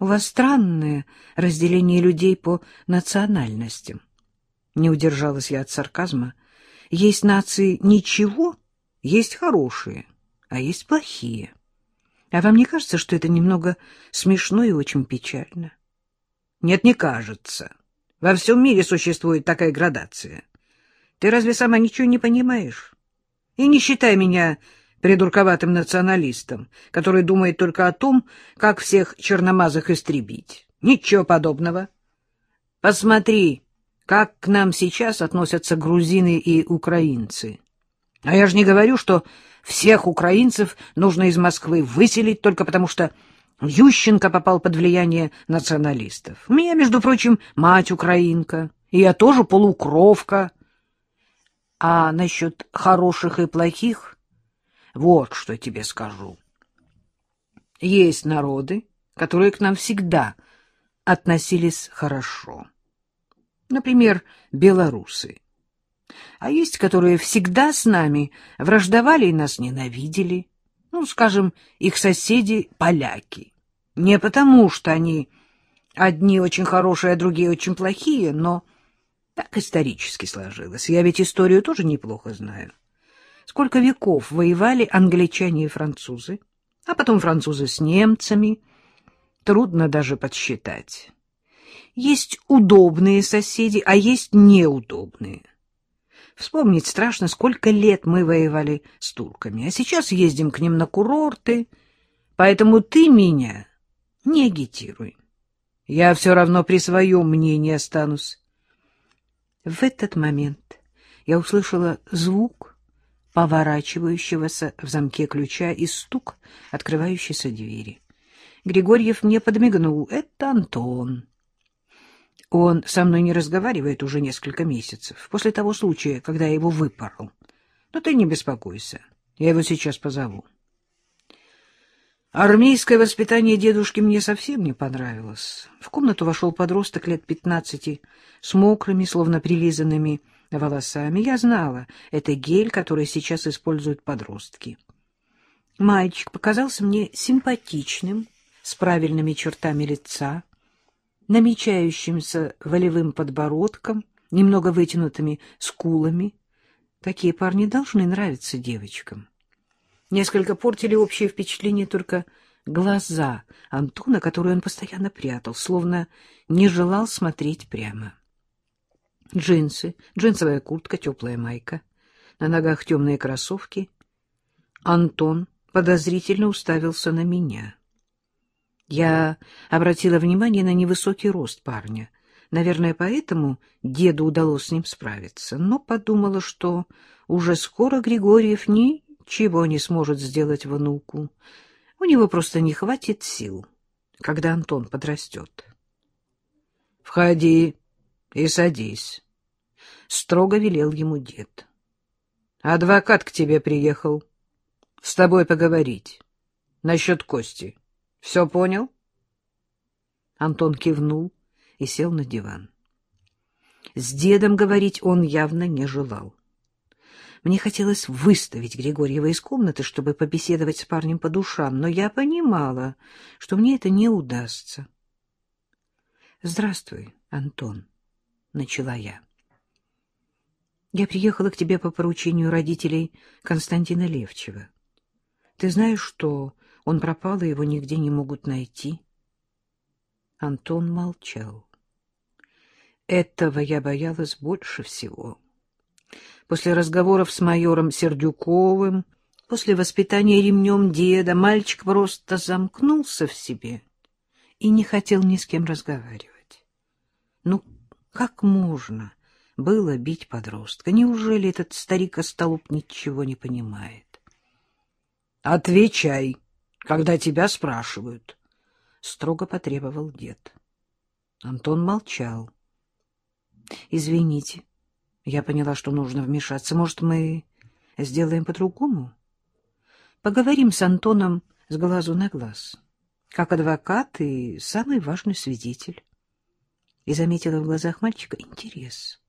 У вас странное разделение людей по национальностям. Не удержалась я от сарказма. Есть нации ничего, есть хорошие, а есть плохие. А вам не кажется, что это немного смешно и очень печально? Нет, не кажется. Во всем мире существует такая градация. Ты разве сама ничего не понимаешь? И не считай меня придурковатым националистом, который думает только о том, как всех черномазых истребить. Ничего подобного. Посмотри, как к нам сейчас относятся грузины и украинцы. А я же не говорю, что всех украинцев нужно из Москвы выселить только потому, что Ющенко попал под влияние националистов. У меня, между прочим, мать украинка, и я тоже полукровка. А насчет хороших и плохих, вот что тебе скажу. Есть народы, которые к нам всегда относились хорошо. Например, белорусы. А есть, которые всегда с нами враждовали и нас ненавидели. Ну, скажем, их соседи — поляки. Не потому, что они одни очень хорошие, а другие очень плохие, но так исторически сложилось. Я ведь историю тоже неплохо знаю. Сколько веков воевали англичане и французы, а потом французы с немцами. Трудно даже подсчитать. Есть удобные соседи, а есть неудобные. Вспомнить страшно, сколько лет мы воевали с турками, а сейчас ездим к ним на курорты, поэтому ты меня не агитируй. Я все равно при своем мнении останусь. В этот момент я услышала звук поворачивающегося в замке ключа и стук открывающейся двери. Григорьев мне подмигнул. Это Антон. Он со мной не разговаривает уже несколько месяцев, после того случая, когда я его выпорол. Но ты не беспокойся, я его сейчас позову. Армейское воспитание дедушки мне совсем не понравилось. В комнату вошел подросток лет пятнадцати с мокрыми, словно прилизанными волосами. Я знала, это гель, который сейчас используют подростки. Мальчик показался мне симпатичным, с правильными чертами лица, намечающимся волевым подбородком, немного вытянутыми скулами. Такие парни должны нравиться девочкам. Несколько портили общее впечатление только глаза Антона, которые он постоянно прятал, словно не желал смотреть прямо. Джинсы, джинсовая куртка, теплая майка, на ногах темные кроссовки. Антон подозрительно уставился на меня. Я обратила внимание на невысокий рост парня. Наверное, поэтому деду удалось с ним справиться. Но подумала, что уже скоро Григорьев ничего не сможет сделать внуку. У него просто не хватит сил, когда Антон подрастет. — Входи и садись, — строго велел ему дед. — Адвокат к тебе приехал. С тобой поговорить. Насчет Кости. Все понял? Антон кивнул и сел на диван. С дедом говорить он явно не желал. Мне хотелось выставить Григорьева из комнаты, чтобы побеседовать с парнем по душам, но я понимала, что мне это не удастся. — Здравствуй, Антон, — начала я. — Я приехала к тебе по поручению родителей Константина Левчева. Ты знаешь, что он пропал, и его нигде не могут найти. Антон молчал. Этого я боялась больше всего. После разговоров с майором Сердюковым, после воспитания ремнем деда, мальчик просто замкнулся в себе и не хотел ни с кем разговаривать. Ну, как можно было бить подростка? Неужели этот старик-остолоп ничего не понимает? — Отвечай! — когда тебя спрашивают, — строго потребовал дед. Антон молчал. — Извините, я поняла, что нужно вмешаться. Может, мы сделаем по-другому? Поговорим с Антоном с глазу на глаз, как адвокат и самый важный свидетель. И заметила в глазах мальчика интерес.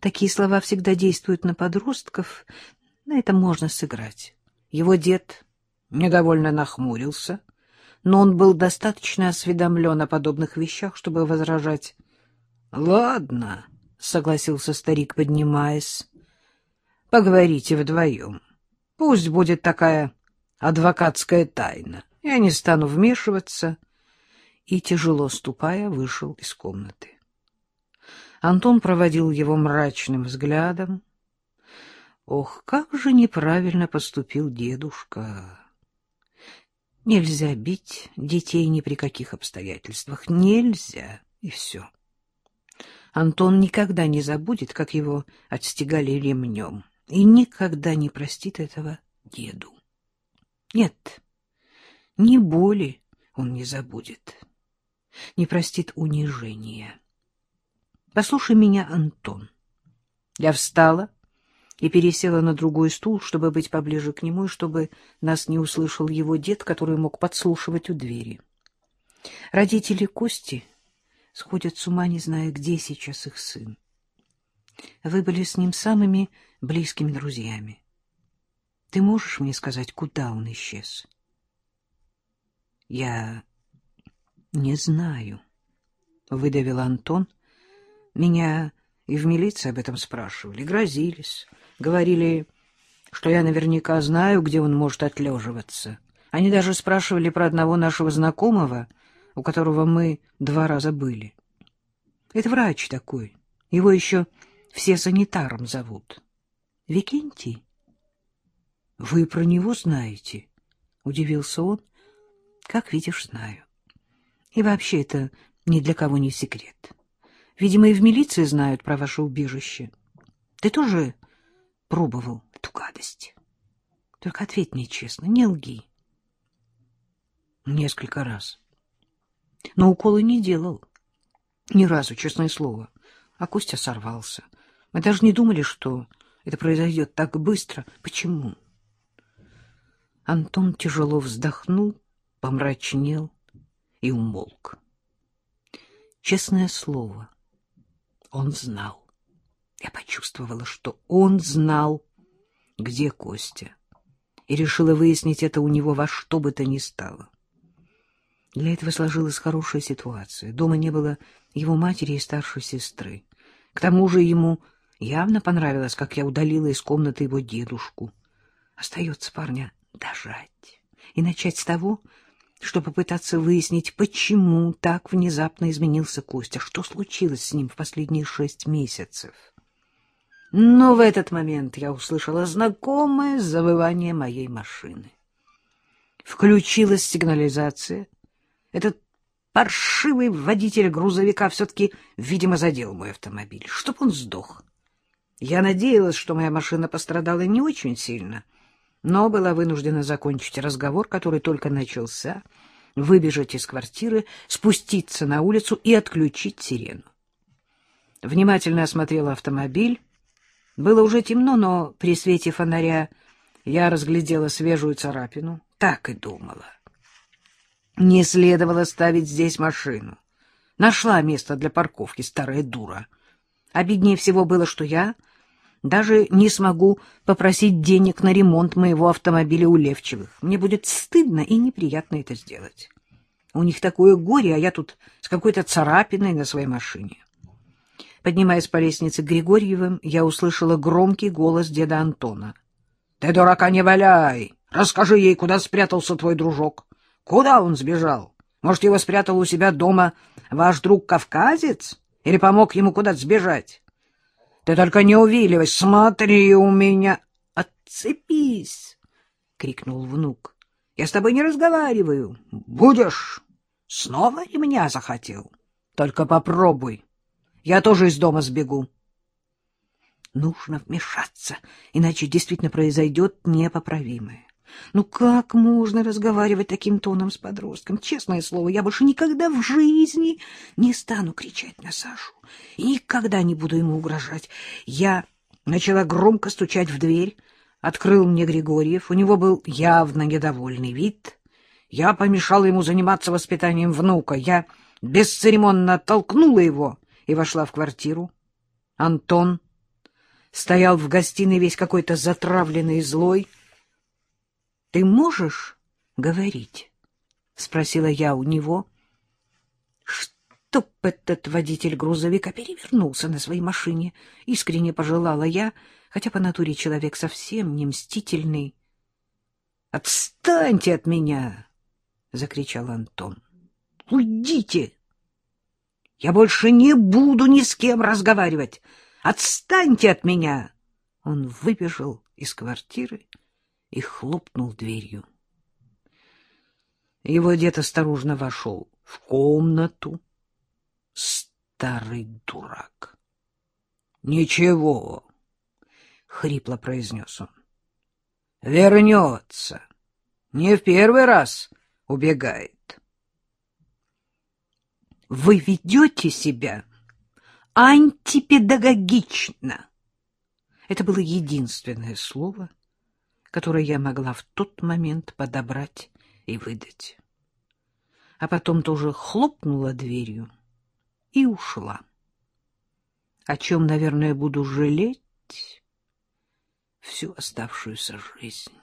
Такие слова всегда действуют на подростков, на этом можно сыграть. Его дед недовольно нахмурился, но он был достаточно осведомлен о подобных вещах, чтобы возражать. — Ладно, — согласился старик, поднимаясь, — поговорите вдвоем. Пусть будет такая адвокатская тайна. Я не стану вмешиваться. И, тяжело ступая, вышел из комнаты. Антон проводил его мрачным взглядом. Ох, как же неправильно поступил дедушка! Нельзя бить детей ни при каких обстоятельствах. Нельзя, и все. Антон никогда не забудет, как его отстегали ремнем, и никогда не простит этого деду. Нет, ни боли он не забудет, не простит унижения. Послушай меня, Антон. Я встала и пересела на другой стул, чтобы быть поближе к нему и чтобы нас не услышал его дед, который мог подслушивать у двери. Родители Кости сходят с ума, не зная, где сейчас их сын. Вы были с ним самыми близкими друзьями. Ты можешь мне сказать, куда он исчез? Я не знаю, — выдавил Антон. Меня и в милиции об этом спрашивали, грозились. Говорили, что я наверняка знаю, где он может отлеживаться. Они даже спрашивали про одного нашего знакомого, у которого мы два раза были. Это врач такой. Его еще все санитаром зовут. Викентий? Вы про него знаете? Удивился он. Как видишь, знаю. И вообще это ни для кого не секрет. Видимо, и в милиции знают про ваше убежище. Ты тоже пробовал эту гадость. Только ответь мне честно, не лги. Несколько раз. Но уколы не делал. Ни разу, честное слово. А Костя сорвался. Мы даже не думали, что это произойдет так быстро. Почему? Антон тяжело вздохнул, помрачнел и умолк. Честное слово, он знал. Я почувствовала, что он знал, где Костя, и решила выяснить это у него во что бы то ни стало. Для этого сложилась хорошая ситуация. Дома не было его матери и старшей сестры. К тому же ему явно понравилось, как я удалила из комнаты его дедушку. Остается парня дожать и начать с того, что попытаться выяснить, почему так внезапно изменился Костя, что случилось с ним в последние шесть месяцев. Но в этот момент я услышала знакомое завывание моей машины. Включилась сигнализация. Этот паршивый водитель грузовика все-таки, видимо, задел мой автомобиль, чтоб он сдох. Я надеялась, что моя машина пострадала не очень сильно, но была вынуждена закончить разговор, который только начался, выбежать из квартиры, спуститься на улицу и отключить сирену. Внимательно осмотрела автомобиль, было уже темно, но при свете фонаря я разглядела свежую царапину. Так и думала. Не следовало ставить здесь машину. Нашла место для парковки, старая дура. Обиднее всего было, что я даже не смогу попросить денег на ремонт моего автомобиля у Левчевых. Мне будет стыдно и неприятно это сделать. У них такое горе, а я тут с какой-то царапиной на своей машине. Поднимаясь по лестнице Григорьевым, я услышала громкий голос деда Антона. — Ты дурака не валяй! Расскажи ей, куда спрятался твой дружок. Куда он сбежал? Может, его спрятал у себя дома ваш друг-кавказец? Или помог ему куда-то сбежать? Ты только не увиливай, смотри у меня. — Отцепись! — крикнул внук. — Я с тобой не разговариваю. Будешь? Снова ремня захотел? Только попробуй. Я тоже из дома сбегу. Нужно вмешаться, иначе действительно произойдет непоправимое. Ну как можно разговаривать таким тоном с подростком? Честное слово, я больше никогда в жизни не стану кричать на Сашу и никогда не буду ему угрожать. Я начала громко стучать в дверь. Открыл мне Григорьев. У него был явно недовольный вид. Я помешала ему заниматься воспитанием внука. Я бесцеремонно оттолкнула его и вошла в квартиру. Антон стоял в гостиной весь какой-то затравленный и злой. — Ты можешь говорить? спросила я у него. Чтоб этот водитель грузовика перевернулся на своей машине, искренне пожелала я, хотя по натуре человек совсем не мстительный. Отстаньте от меня, закричал Антон. Уйдите! Я больше не буду ни с кем разговаривать. Отстаньте от меня! Он выбежал из квартиры и хлопнул дверью. Его дед осторожно вошел в комнату. Старый дурак. — Ничего, — хрипло произнес он. — Вернется. Не в первый раз убегает. — Вы ведете себя антипедагогично. Это было единственное слово, которое я могла в тот момент подобрать и выдать. А потом тоже хлопнула дверью и ушла. О чем, наверное, буду жалеть всю оставшуюся жизнь.